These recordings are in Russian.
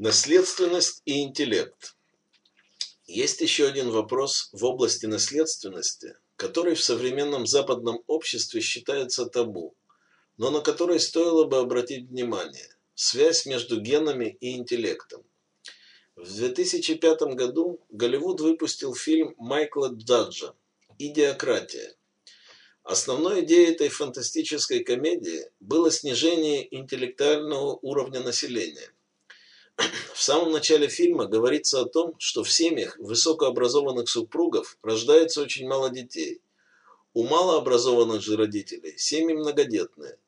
Наследственность и интеллект. Есть еще один вопрос в области наследственности, который в современном западном обществе считается табу, но на который стоило бы обратить внимание – связь между генами и интеллектом. В 2005 году Голливуд выпустил фильм Майкла Джаджа «Идиократия». Основной идеей этой фантастической комедии было снижение интеллектуального уровня населения. В самом начале фильма говорится о том, что в семьях высокообразованных супругов рождается очень мало детей. У малообразованных же родителей семьи многодетные.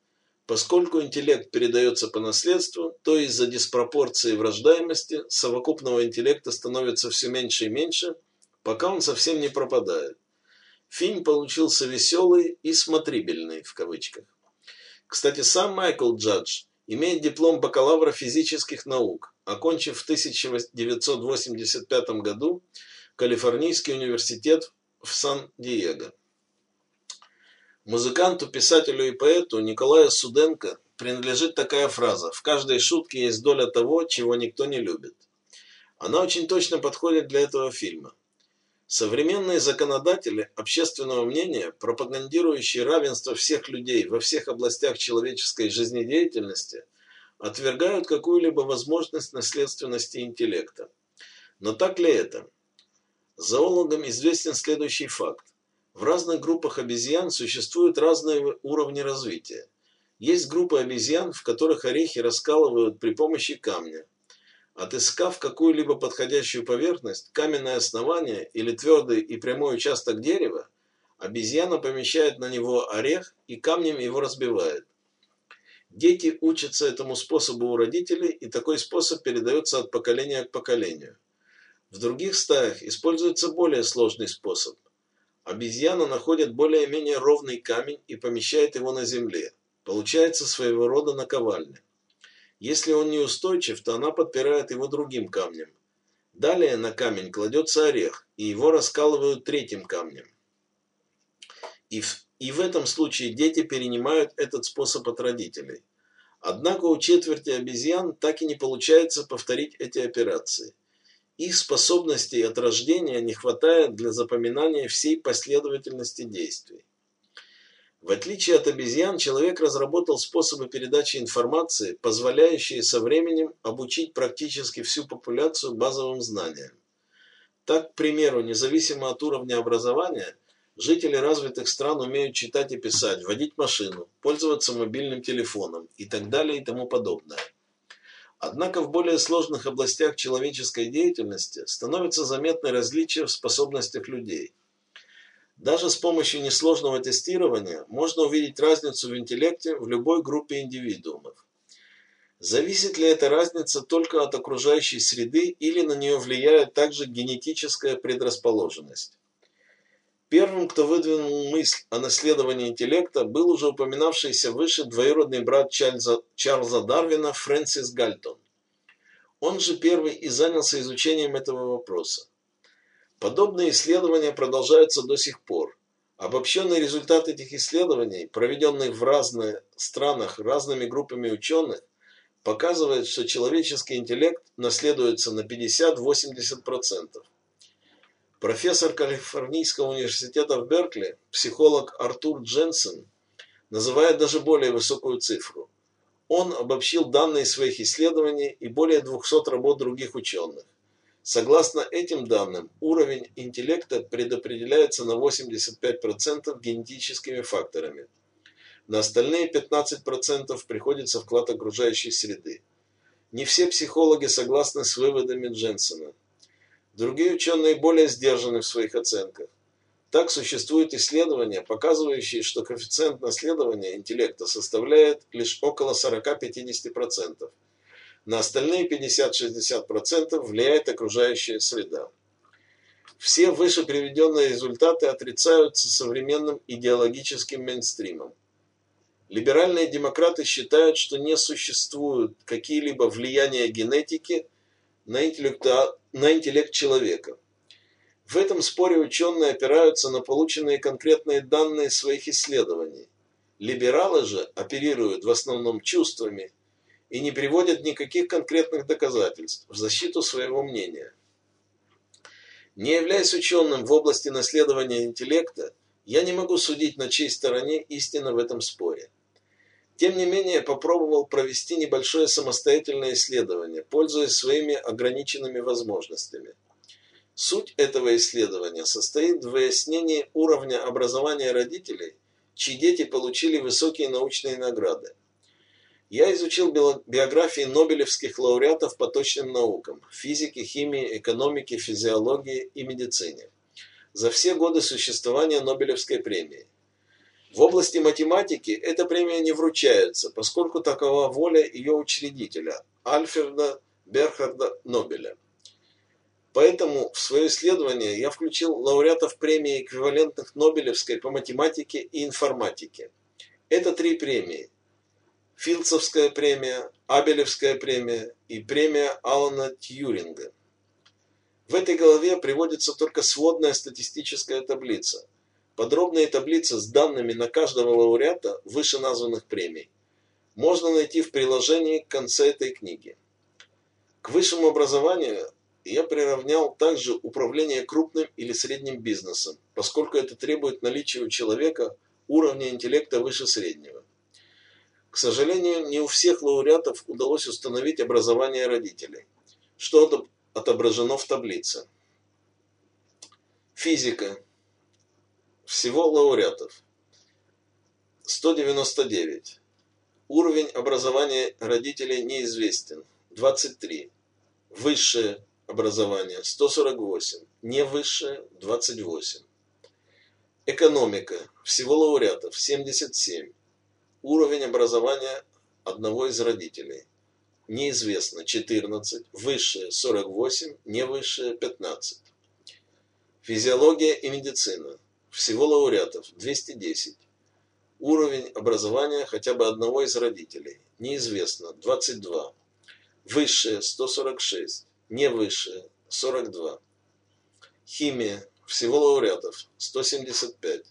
Поскольку интеллект передается по наследству, то из-за диспропорции в рождаемости совокупного интеллекта становится все меньше и меньше, пока он совсем не пропадает. Фильм получился веселый и смотрибельный в кавычках. Кстати, сам Майкл Джадж имеет диплом бакалавра физических наук, окончив в 1985 году Калифорнийский университет в Сан-Диего. Музыканту, писателю и поэту Николаю Суденко принадлежит такая фраза «В каждой шутке есть доля того, чего никто не любит». Она очень точно подходит для этого фильма. Современные законодатели общественного мнения, пропагандирующие равенство всех людей во всех областях человеческой жизнедеятельности, отвергают какую-либо возможность наследственности интеллекта. Но так ли это? Зоологам известен следующий факт. В разных группах обезьян существуют разные уровни развития. Есть группы обезьян, в которых орехи раскалывают при помощи камня, Отыскав какую-либо подходящую поверхность, каменное основание или твердый и прямой участок дерева, обезьяна помещает на него орех и камнем его разбивает. Дети учатся этому способу у родителей, и такой способ передается от поколения к поколению. В других стаях используется более сложный способ. Обезьяна находит более-менее ровный камень и помещает его на земле. Получается своего рода наковальня. Если он неустойчив, то она подпирает его другим камнем. Далее на камень кладется орех, и его раскалывают третьим камнем. И в, и в этом случае дети перенимают этот способ от родителей. Однако у четверти обезьян так и не получается повторить эти операции. Их способностей от рождения не хватает для запоминания всей последовательности действий. В отличие от обезьян, человек разработал способы передачи информации, позволяющие со временем обучить практически всю популяцию базовым знаниям. Так, к примеру, независимо от уровня образования, жители развитых стран умеют читать и писать, водить машину, пользоваться мобильным телефоном и так далее и тому подобное. Однако в более сложных областях человеческой деятельности становятся заметны различия в способностях людей – даже с помощью несложного тестирования можно увидеть разницу в интеллекте в любой группе индивидуумов. Зависит ли эта разница только от окружающей среды или на нее влияет также генетическая предрасположенность? Первым, кто выдвинул мысль о наследовании интеллекта, был уже упоминавшийся выше двоюродный брат Чарльза, Чарльза Дарвина Фрэнсис Гальтон. Он же первый и занялся изучением этого вопроса. Подобные исследования продолжаются до сих пор. Обобщенный результат этих исследований, проведенных в разных странах разными группами ученых, показывает, что человеческий интеллект наследуется на 50-80%. Профессор Калифорнийского университета в Беркли, психолог Артур Дженсен, называет даже более высокую цифру. Он обобщил данные своих исследований и более 200 работ других ученых. Согласно этим данным, уровень интеллекта предопределяется на 85% генетическими факторами. На остальные 15% приходится вклад окружающей среды. Не все психологи согласны с выводами Дженсона. Другие ученые более сдержаны в своих оценках. Так существуют исследования, показывающие, что коэффициент наследования интеллекта составляет лишь около 40-50%. На остальные 50-60% влияет окружающая среда. Все выше приведенные результаты отрицаются современным идеологическим мейнстримом. Либеральные демократы считают, что не существуют какие-либо влияния генетики на, на интеллект человека. В этом споре ученые опираются на полученные конкретные данные своих исследований. Либералы же оперируют в основном чувствами и не приводят никаких конкретных доказательств в защиту своего мнения. Не являясь ученым в области наследования интеллекта, я не могу судить, на чьей стороне истина в этом споре. Тем не менее, попробовал провести небольшое самостоятельное исследование, пользуясь своими ограниченными возможностями. Суть этого исследования состоит в выяснении уровня образования родителей, чьи дети получили высокие научные награды. Я изучил биографии нобелевских лауреатов по точным наукам – физике, химии, экономике, физиологии и медицине – за все годы существования Нобелевской премии – в области математики эта премия не вручается, поскольку такова воля ее учредителя, Альфреда Берхарда Нобеля. Поэтому в свое исследование я включил лауреатов премии эквивалентных Нобелевской по математике и информатике. Это три премии. Филдсовская премия, Абелевская премия и премия Алана Тьюринга. В этой главе приводится только сводная статистическая таблица – Подробные таблицы с данными на каждого лауреата вышеназванных премий можно найти в приложении к конце этой книги. К высшему образованию я приравнял также управление крупным или средним бизнесом, поскольку это требует наличия у человека уровня интеллекта выше среднего. К сожалению, не у всех лауреатов удалось установить образование родителей, что отображено в таблице. Физика. Всего лауреатов 199. Уровень образования родителей неизвестен 23. Высшее образование 148. Не высшее 28. Экономика. Всего лауреатов 77. Уровень образования одного из родителей. Неизвестно 14. Высшее 48. Не высшее 15. Физиология и медицина. Всего лауреатов 210. Уровень образования хотя бы одного из родителей. Неизвестно 22. Высшее 146. Не высшее 42. Химия. Всего лауреатов 175.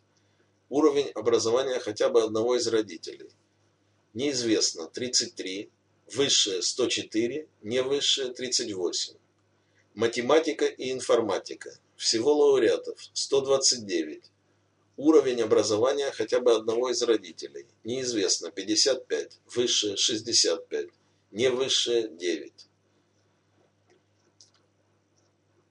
Уровень образования хотя бы одного из родителей. Неизвестно 33. Высшее 104. Не высшее 38. Математика и информатика. Всего лауреатов 129. Уровень образования хотя бы одного из родителей. Неизвестно 55, высшее 65, не высшее 9.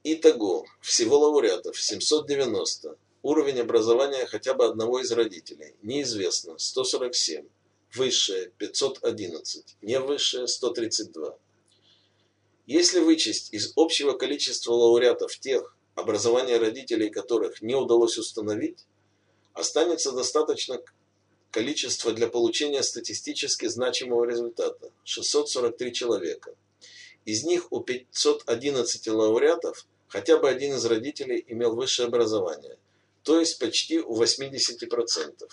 Итого, всего лауреатов 790. Уровень образования хотя бы одного из родителей. Неизвестно 147, высшее 511, не высшее 132. Если вычесть из общего количества лауреатов тех, образование родителей которых не удалось установить, останется достаточно количества для получения статистически значимого результата – 643 человека. Из них у 511 лауреатов хотя бы один из родителей имел высшее образование, то есть почти у 80%.